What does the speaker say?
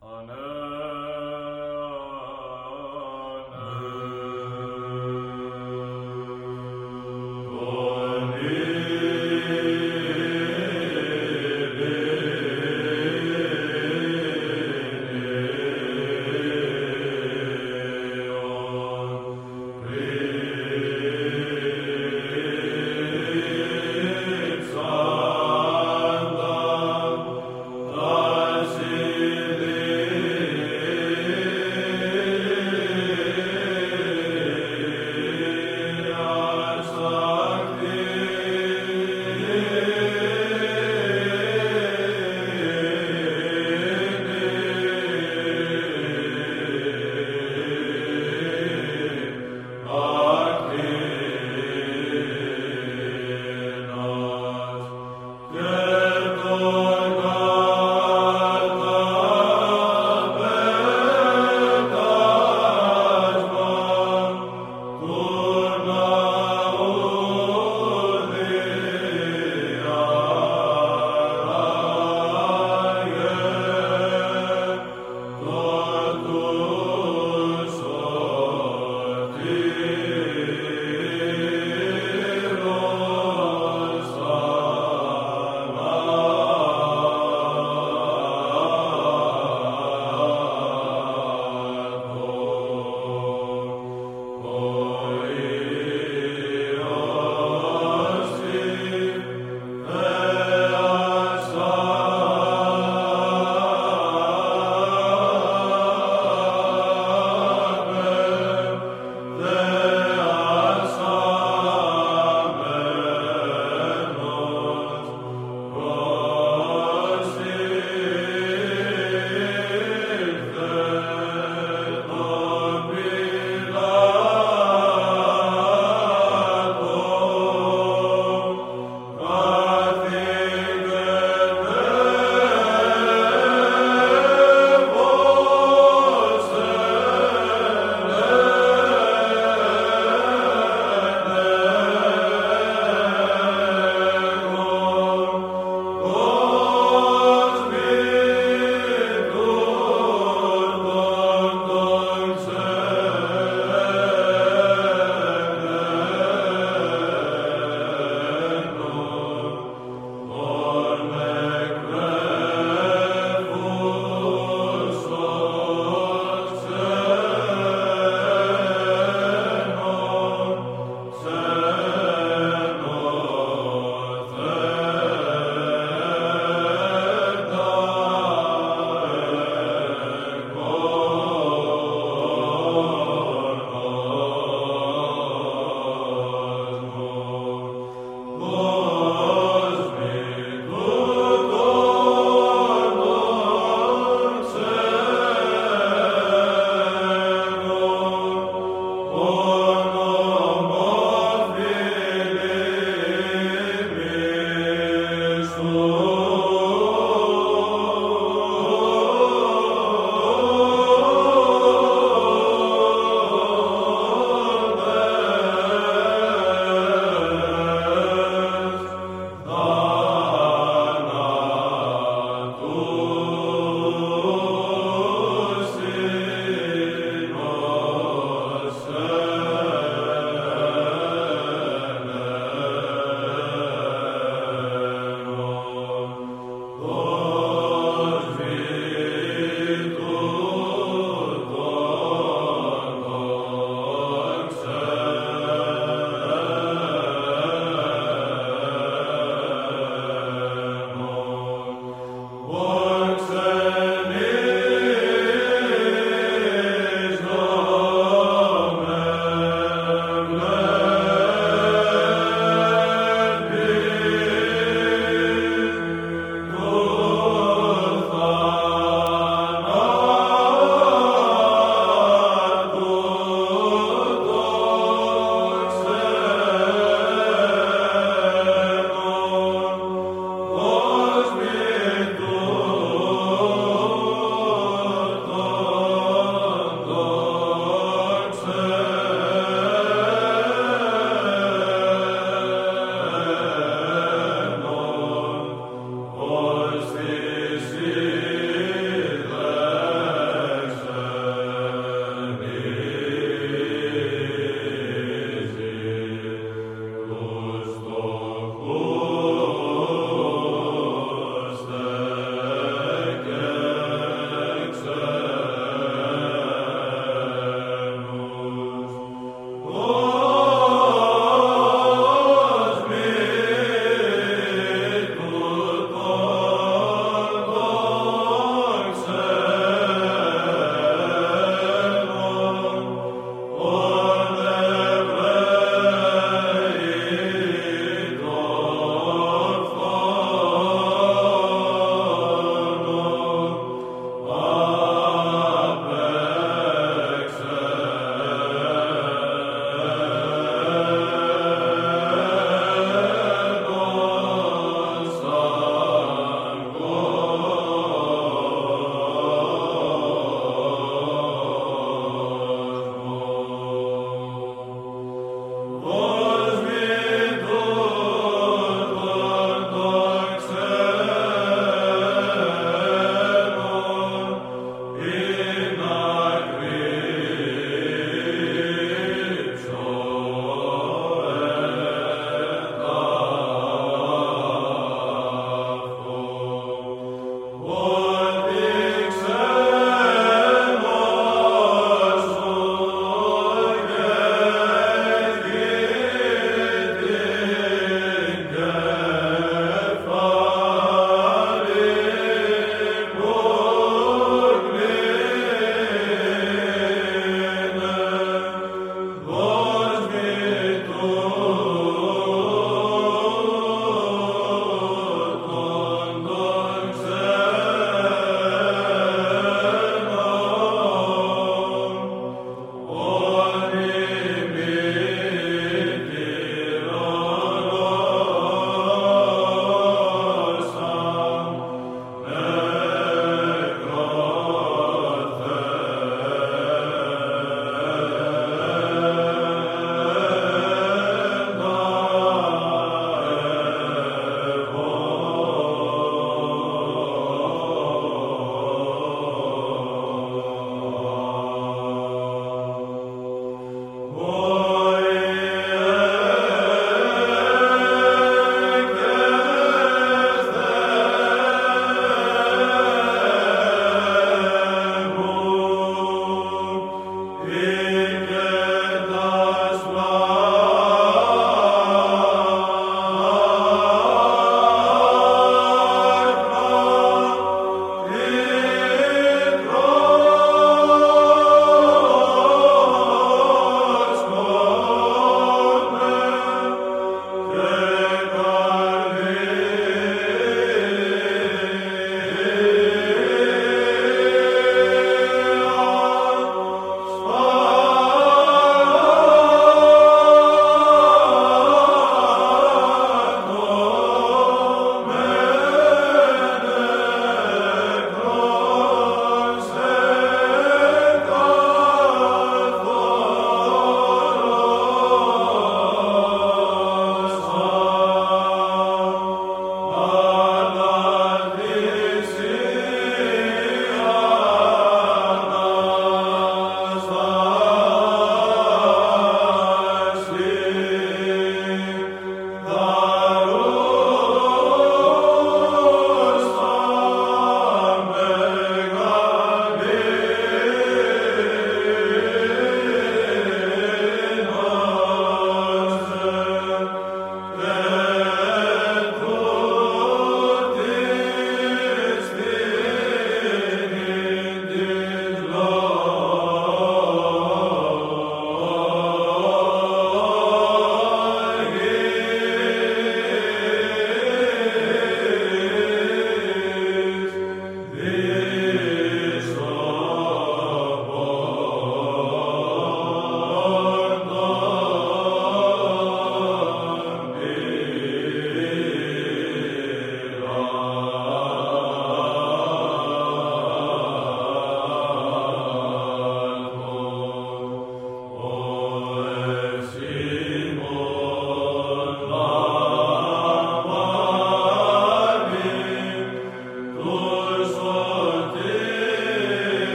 Amen.